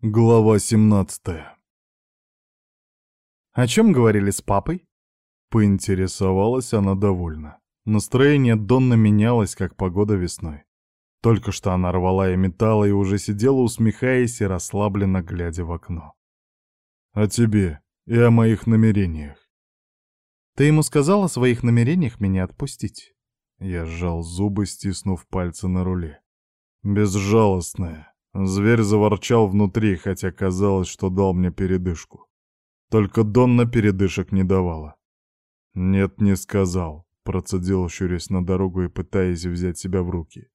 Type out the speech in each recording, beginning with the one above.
Глава 17 «О чем говорили с папой?» Поинтересовалась она довольно. Настроение Донна менялось, как погода весной. Только что она рвала и металла и уже сидела, усмехаясь и расслабленно глядя в окно. «О тебе и о моих намерениях». «Ты ему сказал о своих намерениях меня отпустить?» Я сжал зубы, стиснув пальцы на руле. «Безжалостная, Зверь заворчал внутри, хотя казалось, что дал мне передышку. Только Донна передышек не давала. «Нет, не сказал», — процедил, щурясь на дорогу и пытаясь взять себя в руки.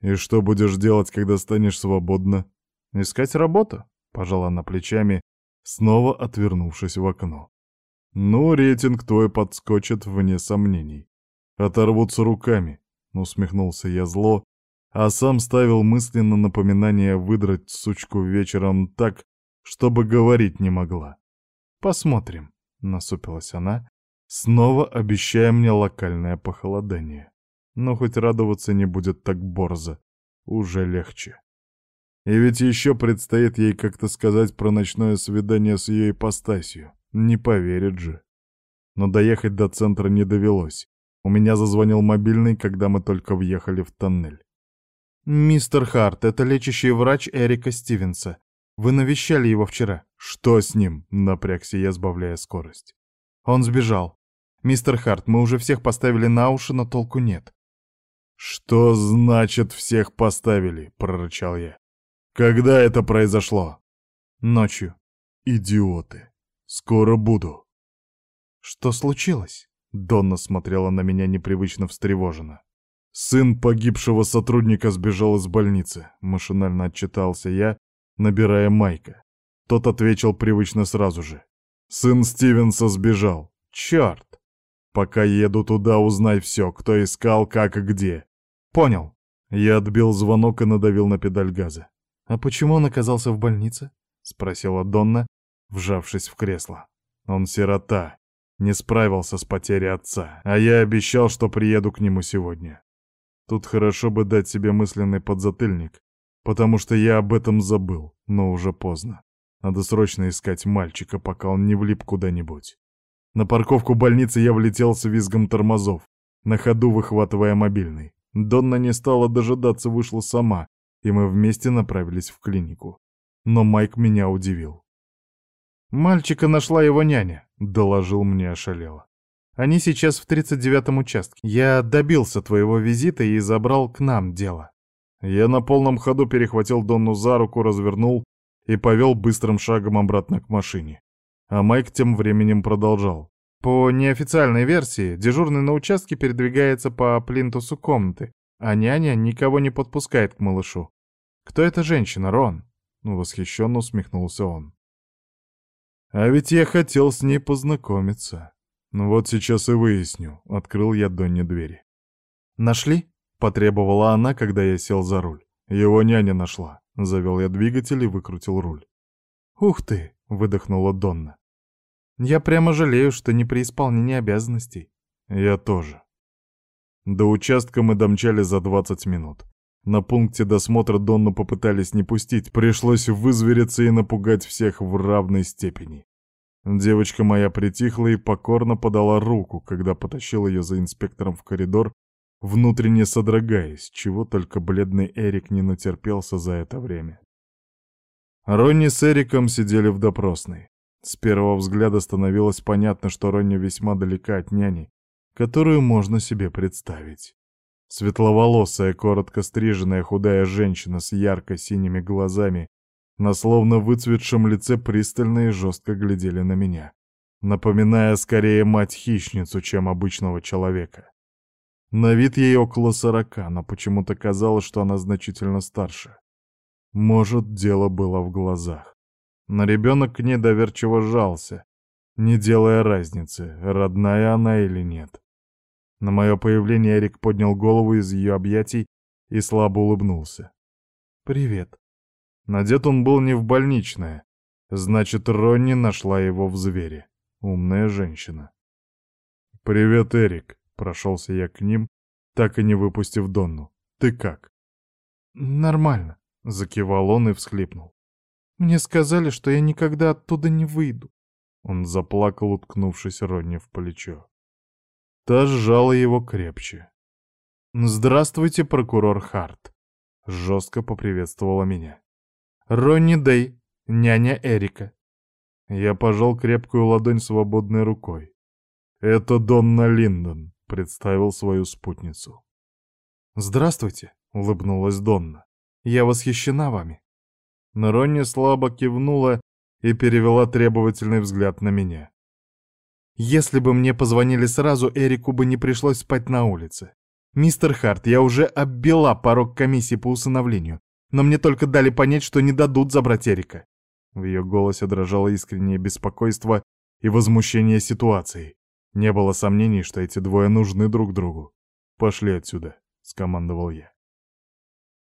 «И что будешь делать, когда станешь свободна?» «Искать работу», — пожала она плечами, снова отвернувшись в окно. «Ну, рейтинг твой подскочит, вне сомнений. Оторвутся руками», — усмехнулся я зло, а сам ставил мысленно напоминание выдрать сучку вечером так, чтобы говорить не могла. «Посмотрим», — насупилась она, снова обещая мне локальное похолодание. Но хоть радоваться не будет так борзо, уже легче. И ведь еще предстоит ей как-то сказать про ночное свидание с ее ипостасью. Не поверит же. Но доехать до центра не довелось. У меня зазвонил мобильный, когда мы только въехали в тоннель. «Мистер Харт, это лечащий врач Эрика Стивенса. Вы навещали его вчера». «Что с ним?» — напрягся я, сбавляя скорость. «Он сбежал. Мистер Харт, мы уже всех поставили на уши, но толку нет». «Что значит всех поставили?» — прорычал я. «Когда это произошло?» «Ночью». «Идиоты. Скоро буду». «Что случилось?» Донна смотрела на меня непривычно встревоженно. Сын погибшего сотрудника сбежал из больницы. Машинально отчитался я, набирая Майка. Тот ответил привычно сразу же. Сын Стивенса сбежал. Черт! Пока еду туда, узнай все, кто искал, как и где. Понял. Я отбил звонок и надавил на педаль газа. «А почему он оказался в больнице?» — спросила Донна, вжавшись в кресло. «Он сирота, не справился с потерей отца, а я обещал, что приеду к нему сегодня. Тут хорошо бы дать себе мысленный подзатыльник, потому что я об этом забыл, но уже поздно. Надо срочно искать мальчика, пока он не влип куда-нибудь. На парковку больницы я влетел с визгом тормозов, на ходу выхватывая мобильный. Донна не стала дожидаться, вышла сама, и мы вместе направились в клинику. Но Майк меня удивил. «Мальчика нашла его няня», — доложил мне ошалело. Они сейчас в 39-м участке. Я добился твоего визита и забрал к нам дело». Я на полном ходу перехватил Донну за руку, развернул и повел быстрым шагом обратно к машине. А Майк тем временем продолжал. По неофициальной версии, дежурный на участке передвигается по плинтусу комнаты, а няня никого не подпускает к малышу. «Кто эта женщина, Рон?» Восхищенно усмехнулся он. «А ведь я хотел с ней познакомиться». Ну вот сейчас и выясню. Открыл я Донне двери. «Нашли?» — потребовала она, когда я сел за руль. Его няня нашла. Завел я двигатель и выкрутил руль. «Ух ты!» — выдохнула Донна. «Я прямо жалею, что не при исполнении обязанностей». «Я тоже». До участка мы домчали за 20 минут. На пункте досмотра Донну попытались не пустить, пришлось вызвериться и напугать всех в равной степени. Девочка моя притихла и покорно подала руку, когда потащил ее за инспектором в коридор, внутренне содрогаясь, чего только бледный Эрик не натерпелся за это время. Ронни с Эриком сидели в допросной. С первого взгляда становилось понятно, что Ронни весьма далека от няни, которую можно себе представить. Светловолосая, коротко стриженная худая женщина с ярко-синими глазами на словно выцветшем лице пристально и жестко глядели на меня, напоминая скорее мать-хищницу, чем обычного человека. На вид ей около сорока, но почему-то казалось, что она значительно старше. Может, дело было в глазах. Но ребенок к ней доверчиво жался, не делая разницы, родная она или нет. На мое появление Эрик поднял голову из ее объятий и слабо улыбнулся. «Привет», Надет он был не в больничное. Значит, Ронни нашла его в звере. Умная женщина. «Привет, Эрик», — прошелся я к ним, так и не выпустив Донну. «Ты как?» «Нормально», — закивал он и всхлипнул. Мне сказали, что я никогда оттуда не выйду. Он заплакал, уткнувшись Ронни в плечо. Та сжала его крепче. «Здравствуйте, прокурор Харт», — жестко поприветствовала меня. «Ронни Дэй, няня Эрика». Я пожал крепкую ладонь свободной рукой. «Это Донна Линдон», — представил свою спутницу. «Здравствуйте», — улыбнулась Донна. «Я восхищена вами». Но Ронни слабо кивнула и перевела требовательный взгляд на меня. «Если бы мне позвонили сразу, Эрику бы не пришлось спать на улице. Мистер Харт, я уже оббила порог комиссии по усыновлению, но мне только дали понять, что не дадут забрать Эрика». В ее голосе дрожало искреннее беспокойство и возмущение ситуацией. Не было сомнений, что эти двое нужны друг другу. «Пошли отсюда», — скомандовал я.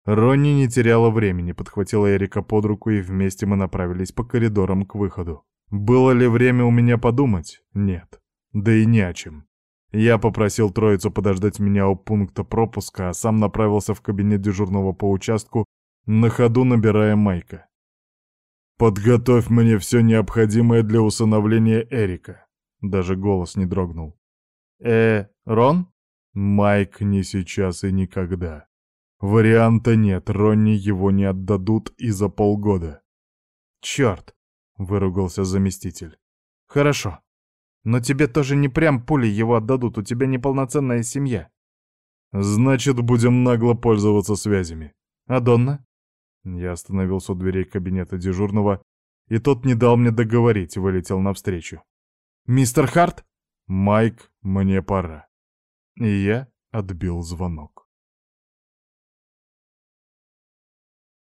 Ронни не теряла времени, подхватила Эрика под руку, и вместе мы направились по коридорам к выходу. Было ли время у меня подумать? Нет. Да и не о чем. Я попросил троицу подождать меня у пункта пропуска, а сам направился в кабинет дежурного по участку, на ходу набирая Майка. «Подготовь мне все необходимое для усыновления Эрика». Даже голос не дрогнул. «Э, Рон?» «Майк не сейчас и никогда. Варианта нет, Ронни его не отдадут и за полгода. Черт, выругался заместитель. Хорошо. Но тебе тоже не прям пули его отдадут, у тебя неполноценная семья. Значит, будем нагло пользоваться связями. А Донна? Я остановился у дверей кабинета дежурного, и тот не дал мне договорить, вылетел навстречу. «Мистер Харт?» «Майк, мне пора». И я отбил звонок.